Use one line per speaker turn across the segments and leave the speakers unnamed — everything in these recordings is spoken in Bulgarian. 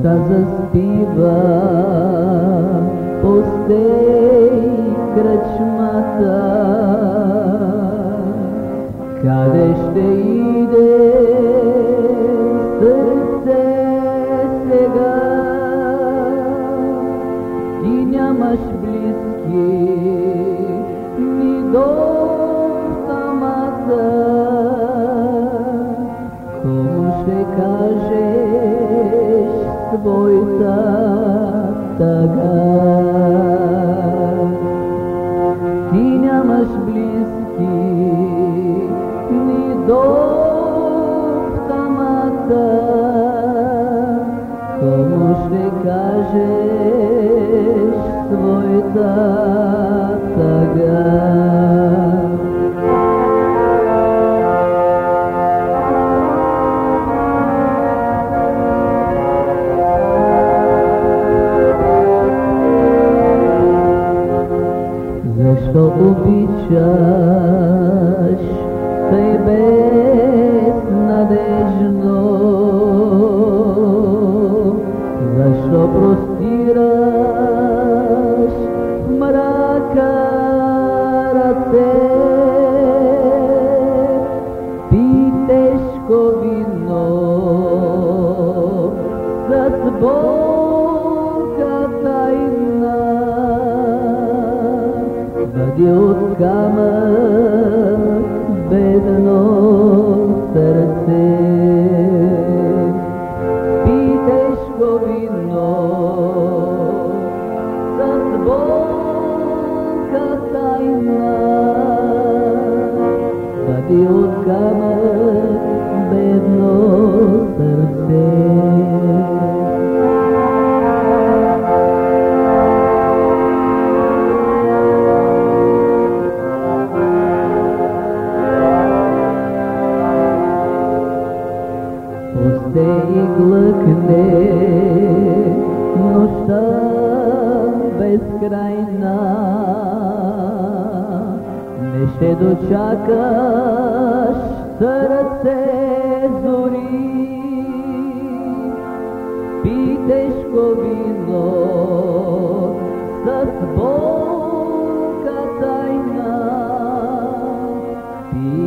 отива, пустей кръчмата. Къде ще иде сърце сега? Ти нямаш близки ни дом тъга? Ти нямаш близки ни дом самата. Кому ще кажеш Защо обичаш тъй безнадежно? Защо простираш в мрака ръце? Пи тежко вино с болка бъди от камък бедно сърце. Пи тежко вино с болка тайна бъди от камък сърце. И глъкне нощта безкрайна. Не ще дочакаш сърце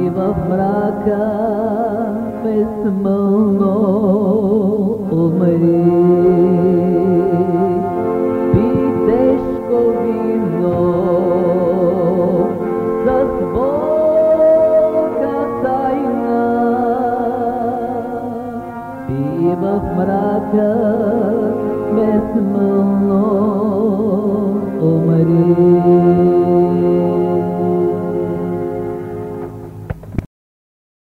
Пи в мрака безмълно умри. Пи тежко вино с болка тайна. Пи в мрака безмълно